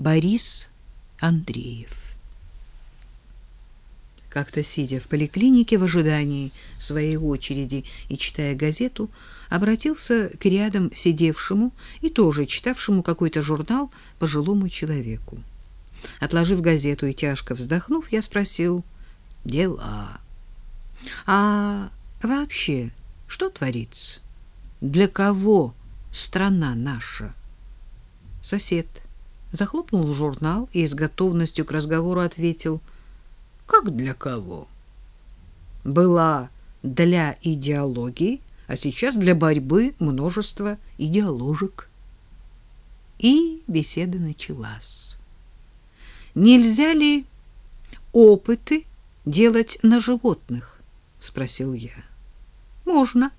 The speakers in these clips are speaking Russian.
Борис Андреев. Как-то сидя в поликлинике в ожидании своей очереди и читая газету, обратился к рядом сидевшему и тоже читавшему какой-то журнал пожилому человеку. Отложив газету и тяжко вздохнув, я спросил «Дела». «А вообще что творится? Для кого страна наша?» Сосед захлопнул журнал и с готовностью к разговору ответил – как для кого? Была для идеологии, а сейчас для борьбы множество идеологок. И беседа началась. Нельзя ли опыты делать на животных? спросил я. Можно.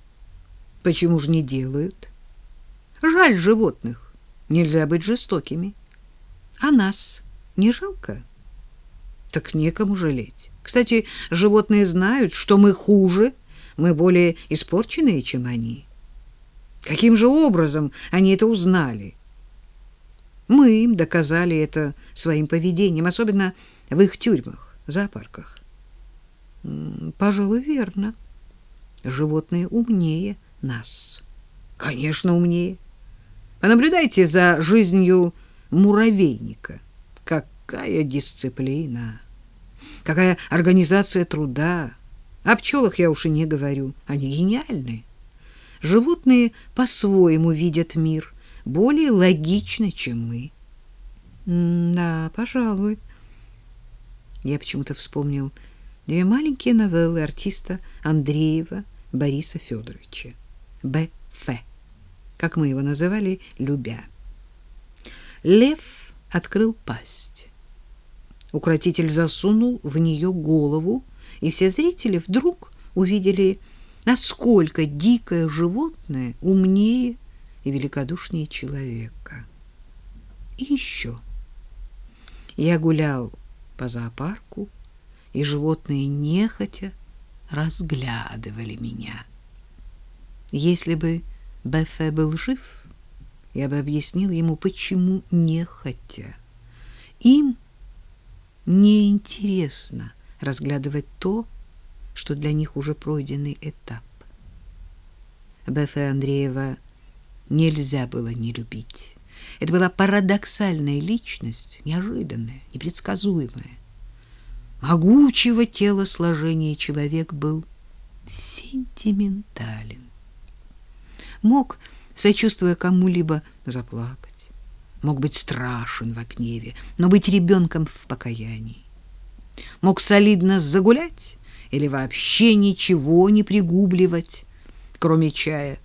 Почему же не делают? Жаль животных. Нельзя быть жестокими. А нас не жалко? так некому жалеть. Кстати, животные знают, что мы хуже, мы более испорченные, чем они. Каким же образом они это узнали? Мы им доказали это своим поведением, особенно в их тюрьмах, зоопарках. Пожалуй, верно. Животные умнее нас. Конечно, умнее. Понаблюдайте за жизнью муравейника. Какая дисциплина! Какая организация труда! О пчелах я уж и не говорю. Они гениальны. Животные по-своему видят мир, более логично, чем мы. да, пожалуй. Я почему-то вспомнил две маленькие новеллы артиста Андреева Бориса Федоровича. Б.Ф., как мы его называли, любя. Лев открыл пасть. Укротитель засунул в нее голову, и все зрители вдруг увидели, насколько дикое животное умнее и великодушнее человека. И еще. Я гулял по зоопарку, и животные нехотя разглядывали меня. Если бы Бефе был жив, я бы объяснил ему, почему нехотя. Им неинтересно разглядывать то, что для них уже пройденный этап. Бефе Андреева нельзя было не любить. Это была парадоксальная личность, неожиданная, непредсказуемая. Могучего телосложения человек был сентиментален. Мог, сочувствуя кому-либо, заплакать мог быть страшен в гневе, но быть ребенком в покаянии. Мог солидно загулять или вообще ничего не пригубливать, кроме чая.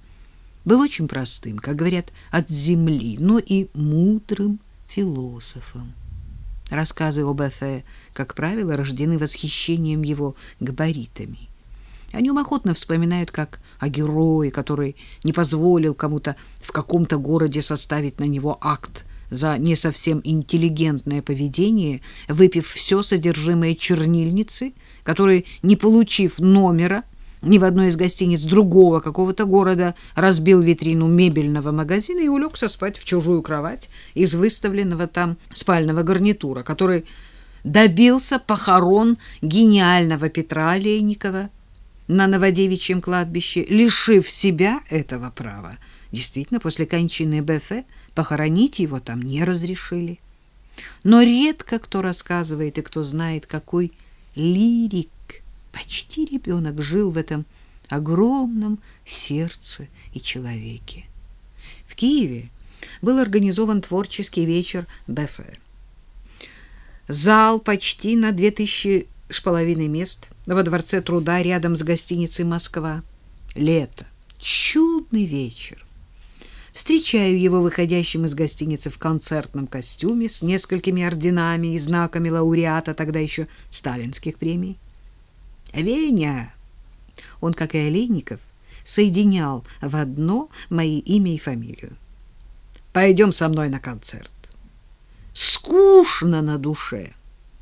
Был очень простым, как говорят, от земли, но и мудрым философом. Рассказы об Эфе, как правило, рождены восхищением его габаритами. О нем охотно вспоминают как о герое, который не позволил кому-то в каком-то городе составить на него акт за не совсем интеллигентное поведение, выпив все содержимое чернильницы, который, не получив номера ни в одной из гостиниц другого какого-то города, разбил витрину мебельного магазина и улегся спать в чужую кровать из выставленного там спального гарнитура, который добился похорон гениального Петра Олейникова на Новодевичьем кладбище, лишив себя этого права. Действительно, после кончины Бефе похоронить его там не разрешили. Но редко кто рассказывает и кто знает, какой лирик, почти ребенок, жил в этом огромном сердце и человеке. В Киеве был организован творческий вечер Бефе. Зал почти на две тысячи с половиной мест во Дворце труда рядом с гостиницей «Москва». Лето. Чудный вечер. Встречаю его выходящим из гостиницы в концертном костюме с несколькими орденами и знаками лауреата тогда еще сталинских премий. Веня! Он, как и Олейников, соединял в одно мои имя и фамилию. Пойдем со мной на концерт. Скучно на душе.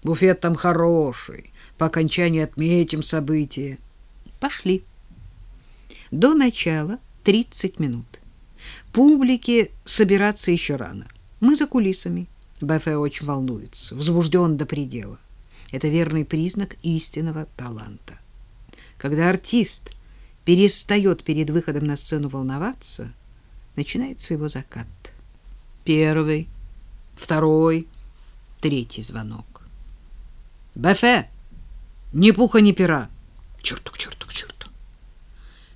Буфет там хороший. По окончании отметим событие. Пошли. До начала 30 минут. Публике собираться еще рано. Мы за кулисами. Бефе очень волнуется, возбужден до предела. Это верный признак истинного таланта. Когда артист перестает перед выходом на сцену волноваться, начинается его закат. Первый, второй, третий звонок. Бефе! Ни пуха, ни пера! К черту, к черту, к черту!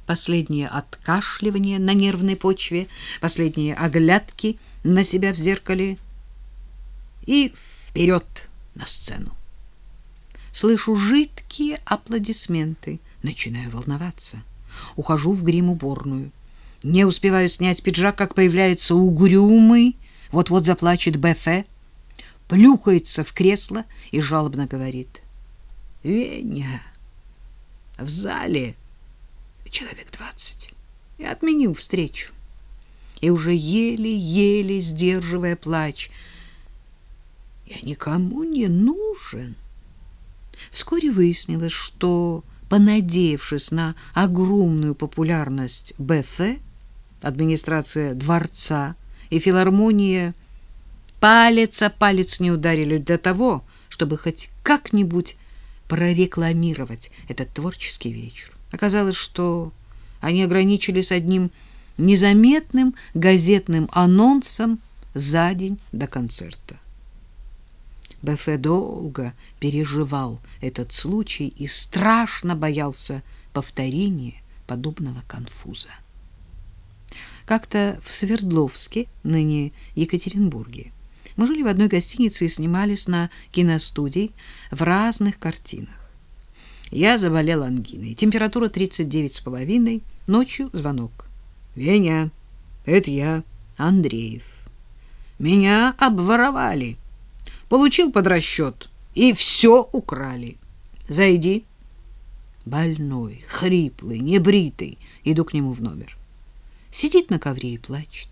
Последнее откашливание на нервной почве, последние оглядки на себя в зеркале и вперед на сцену. Слышу жидкие аплодисменты, начинаю волноваться. Ухожу в грим-уборную. Не успеваю снять пиджак, как появляется угрюмый, вот-вот заплачет Бефе, плюхается в кресло и жалобно говорит. «Веня, в зале человек двадцать. Я отменил встречу. И уже еле-еле, сдерживая плач, я никому не нужен». Вскоре выяснилось, что, понадеявшись на огромную популярность БФ, администрация дворца и филармония палец о палец не ударили для того, чтобы хоть как-нибудь прорекламировать этот творческий вечер. Оказалось, что они ограничились одним незаметным газетным анонсом за день до концерта. Бефе долго переживал этот случай и страшно боялся повторения подобного конфуза. Как-то в Свердловске, ныне Екатеринбурге, мы жили в одной гостинице и снимались на киностудии в разных картинах. Я заболел ангиной. Температура 39,5. Ночью звонок. «Веня, это я, Андреев. Меня обворовали» получил под расчет, и все украли. Зайди. Больной, хриплый, небритый. Иду к нему в номер. Сидит на ковре и плачет.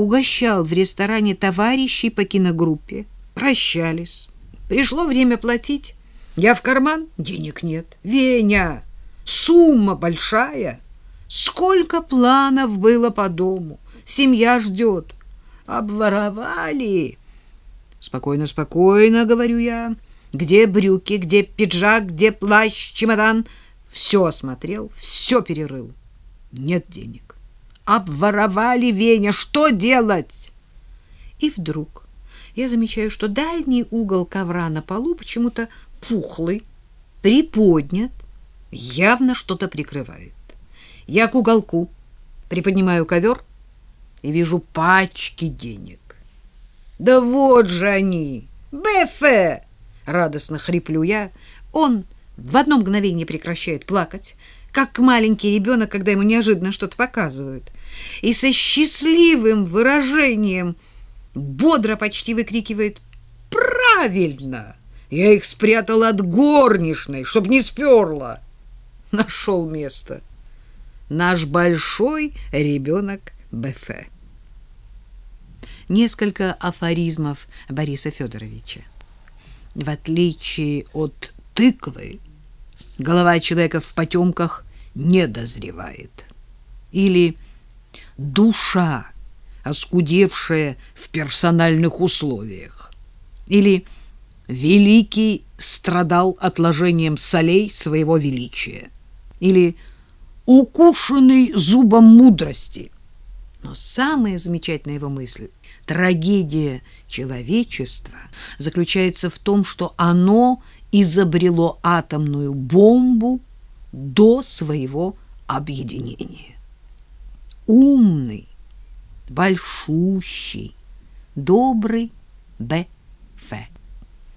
Угощал в ресторане товарищей по киногруппе. Прощались. Пришло время платить. Я в карман, денег нет. Веня, сумма большая. Сколько планов было по дому. Семья ждет. Обворовали. Спокойно, спокойно, говорю я. Где брюки, где пиджак, где плащ, чемодан? Все осмотрел, все перерыл. Нет денег. Обворовали Веня, что делать? И вдруг я замечаю, что дальний угол ковра на полу почему-то пухлый, приподнят, явно что-то прикрывает. Я к уголку приподнимаю ковер и вижу пачки денег. Да вот же они! Бефе! Радостно хриплю я. Он в одно мгновение прекращает плакать, как маленький ребенок, когда ему неожиданно что-то показывают. И со счастливым выражением бодро почти выкрикивает «Правильно! Я их спрятал от горничной, чтоб не сперла!» Нашел место. Наш большой ребенок Бефе несколько афоризмов Бориса Федоровича. В отличие от тыквы, голова человека в потемках не дозревает. Или душа, оскудевшая в персональных условиях. Или великий страдал отложением солей своего величия. Или укушенный зубом мудрости. Но самая замечательная его мысль Трагедия человечества заключается в том, что оно изобрело атомную бомбу до своего объединения. Умный, большущий, добрый Б.Ф.